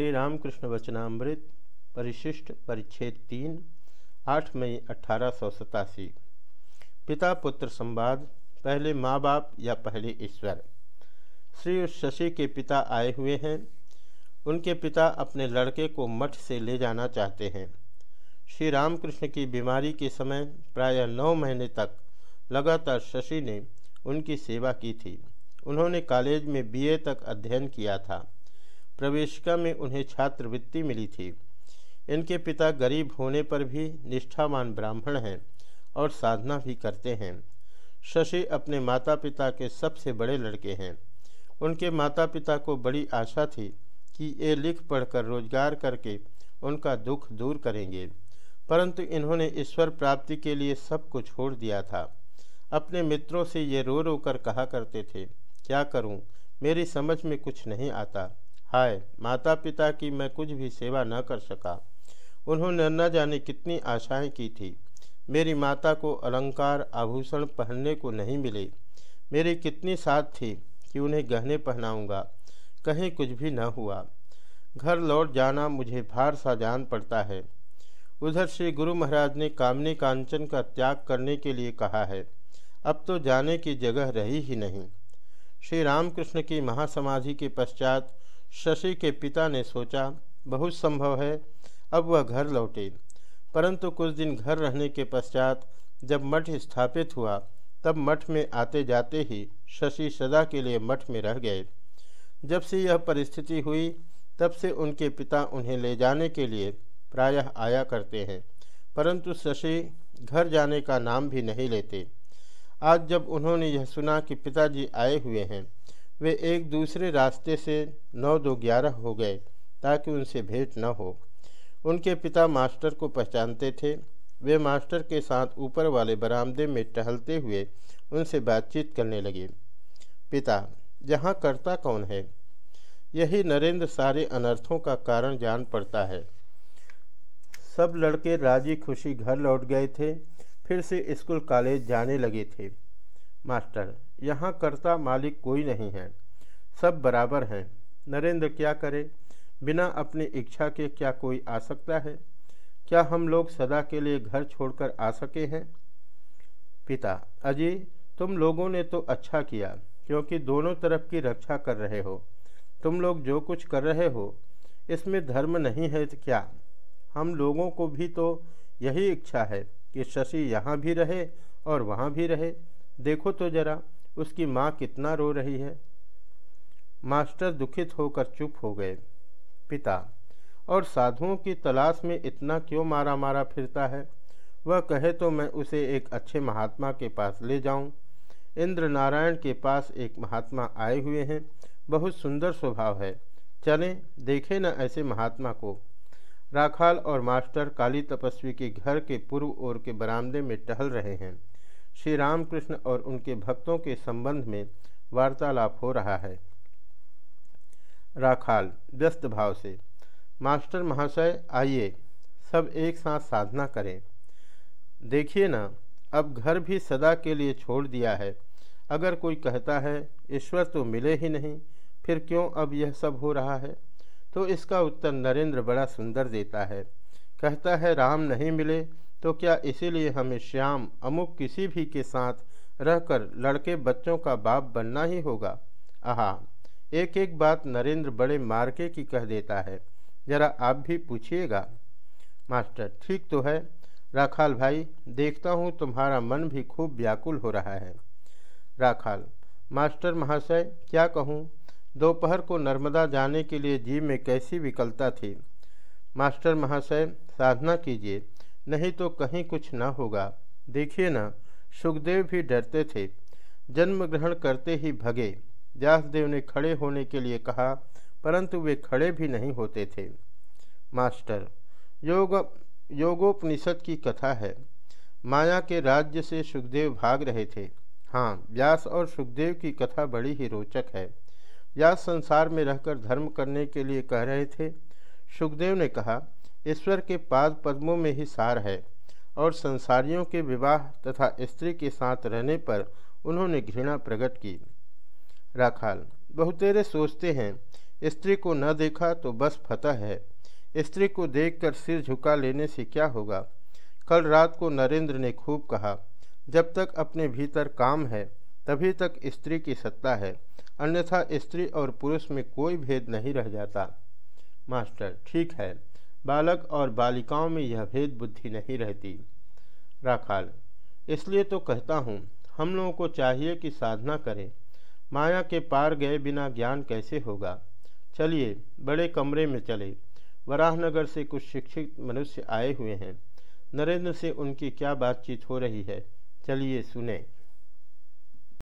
श्री रामकृष्ण वचनामृत, परिशिष्ट, परिच्छेद तीन, आठ मई अठारह सौ सतासी। पिता पुत्र संवाद, पहले माँ बाप या पहले ईश्वर। श्री शशि के पिता आए हुए हैं। उनके पिता अपने लड़के को मठ से ले जाना चाहते हैं। श्री रामकृष्ण की बीमारी के समय प्रायः नौ महीने तक लगातार शशि ने उनकी सेवा की थी। उन्होंने कॉलेज में बीए तक अध्ययन किया था। प्रवेशिका में उन्हें छात्रवृत्ति मिली थी। इनके पिता गरीब होने पर भी निष्ठावान ब्राह्मण हैं और साधना भी करते हैं। शशि अपने माता पिता के सबसे बड़े लड़के हैं। उनके माता पिता को बड़ी आशा थी कि ये लिख पढ़कर रोज़गार करके उनका दुख दूर करेंगे, परंतु इन्होंने ईश्वर प्राप्ति के लिए सब कुछ छोड़ दिया था। अपने मित्रों से ये रो रो कर कहा करते थे, क्या करूँ? मेरी समझ में कुछ नहीं आता। हाय माता पिता की मैं कुछ भी सेवा न कर सका। उन्होंने न जाने कितनी आशाएँ की थी। मेरी माता को अलंकार, आभूषण पहनने को नहीं मिले। मेरी कितनी साथ थी कि उन्हें गहने पहनाऊँगा। कहीं कुछ भी न हुआ। घर लौट जाना मुझे भार सा जान पड़ता है। उधर श्री गुरु महाराज ने कामनी कांचन का त्याग करने के लिए कहा है। अब तो जाने की जगह रही ही नहीं। श्री रामकृष्ण की महासमाधि के पश्चात शशि के पिता ने सोचा, बहुत संभव है, अब वह घर लौटे। परंतु कुछ दिन घर रहने के पश्चात जब मठ स्थापित हुआ, तब मठ में आते जाते ही शशि सदा के लिए मठ में रह गए। जब से यह परिस्थिति हुई, तब से उनके पिता उन्हें ले जाने के लिए प्रायः आया करते हैं। परंतु शशि घर जाने का नाम भी नहीं लेते। आज जब उन्होंने यह सुना कि पिताजी आए हुए हैं वे एक दूसरे रास्ते से नौ दो ग्यारह हो गए, ताकि उनसे भेंट न हो। उनके पिता मास्टर को पहचानते थे। वे मास्टर के साथ ऊपर वाले बरामदे में टहलते हुए उनसे बातचीत करने लगे। पिता यहाँ करता कौन है? यही नरेंद्र सारे अनर्थों का कारण जान पड़ता है। सब लड़के राज़ी खुशी घर लौट गए थे, फिर से स्कूल कॉलेज जाने लगे थे। मास्टर यहाँ कर्ता मालिक कोई नहीं है। सब बराबर हैं। नरेंद्र क्या करे? बिना अपनी इच्छा के क्या कोई आ सकता है? क्या हम लोग सदा के लिए घर छोड़कर आ सके हैं? पिता अजय तुम लोगों ने तो अच्छा किया, क्योंकि दोनों तरफ़ की रक्षा कर रहे हो। तुम लोग जो कुछ कर रहे हो, इसमें धर्म नहीं है तो क्या? हम लोगों को भी तो यही इच्छा है कि शशि यहाँ भी रहे और वहाँ भी रहे। देखो तो जरा उसकी माँ कितना रो रही है? मास्टर दुखित होकर चुप हो गए। पिता, और साधुओं की तलाश में इतना क्यों मारा मारा फिरता है? वह कहे तो मैं उसे एक अच्छे महात्मा के पास ले जाऊँ। इंद्र नारायण के पास एक महात्मा आए हुए हैं। बहुत सुंदर स्वभाव है। चलें, देखें न ऐसे महात्मा को। राखाल और मास्टर काली तपस्वी के घर के पूर्व ओर के बरामदे में टहल रहे हैं। श्री रामकृष्ण और उनके भक्तों के संबंध में वार्तालाप हो रहा है। राखाल, व्यस्त भाव से, मास्टर महाशय, आइए, सब एक साथ साधना करें। देखिए ना, अब घर भी सदा के लिए छोड़ दिया है। अगर कोई कहता है, ईश्वर तो मिले ही नहीं, फिर क्यों अब यह सब हो रहा है? तो इसका उत्तर नरेंद्र बड़ा सुंदर देता है। कहता है, राम नहीं मिले तो क्या इसीलिए हमें श्याम अमुक किसी भी के साथ रहकर लड़के बच्चों का बाप बनना ही होगा? आहा, एक एक बात नरेंद्र बड़े मार्के की कह देता है। जरा आप भी पूछिएगा। मास्टर, ठीक तो है। राखाल भाई, देखता हूँ तुम्हारा मन भी खूब व्याकुल हो रहा है। राखाल, मास्टर महाशय, क्या कहूँ? दोपहर को नर्मदा जाने के लिए जी में कैसी विकलता थी? मास्टर महाशय, साधना कीजिए। नहीं तो कहीं कुछ न होगा। देखिए ना, सुखदेव भी डरते थे। जन्म ग्रहण करते ही भगे। व्यासदेव ने खड़े होने के लिए कहा, परंतु वे खड़े भी नहीं होते थे। मास्टर, योग, योगोपनिषद की कथा है। माया के राज्य से सुखदेव भाग रहे थे। हाँ व्यास और सुखदेव की कथा बड़ी ही रोचक है। व्यास संसार में रहकर धर्म करने के लिए कह रहे थे। सुखदेव ने कहा ईश्वर के पाद पद्मों में ही सार है और संसारियों के विवाह तथा स्त्री के साथ रहने पर उन्होंने घृणा प्रकट की। राखाल बहुतेरे सोचते हैं, स्त्री को न देखा तो बस फतह है। स्त्री को देखकर सिर झुका लेने से क्या होगा? कल रात को नरेंद्र ने खूब कहा, जब तक अपने भीतर काम है, तभी तक स्त्री की सत्ता है, अन्यथा स्त्री और पुरुष में कोई भेद नहीं रह जाता। मास्टर, ठीक है। बालक और बालिकाओं में यह भेद बुद्धि नहीं रहती। राखाल, इसलिए तो कहता हूँ, हम लोगों को चाहिए कि साधना करें। माया के पार गए बिना ज्ञान कैसे होगा? चलिए, बड़े कमरे में चले। वराहनगर से कुछ शिक्षित मनुष्य आए हुए हैं। नरेंद्र से उनकी क्या बातचीत हो रही है? चलिए, सुने।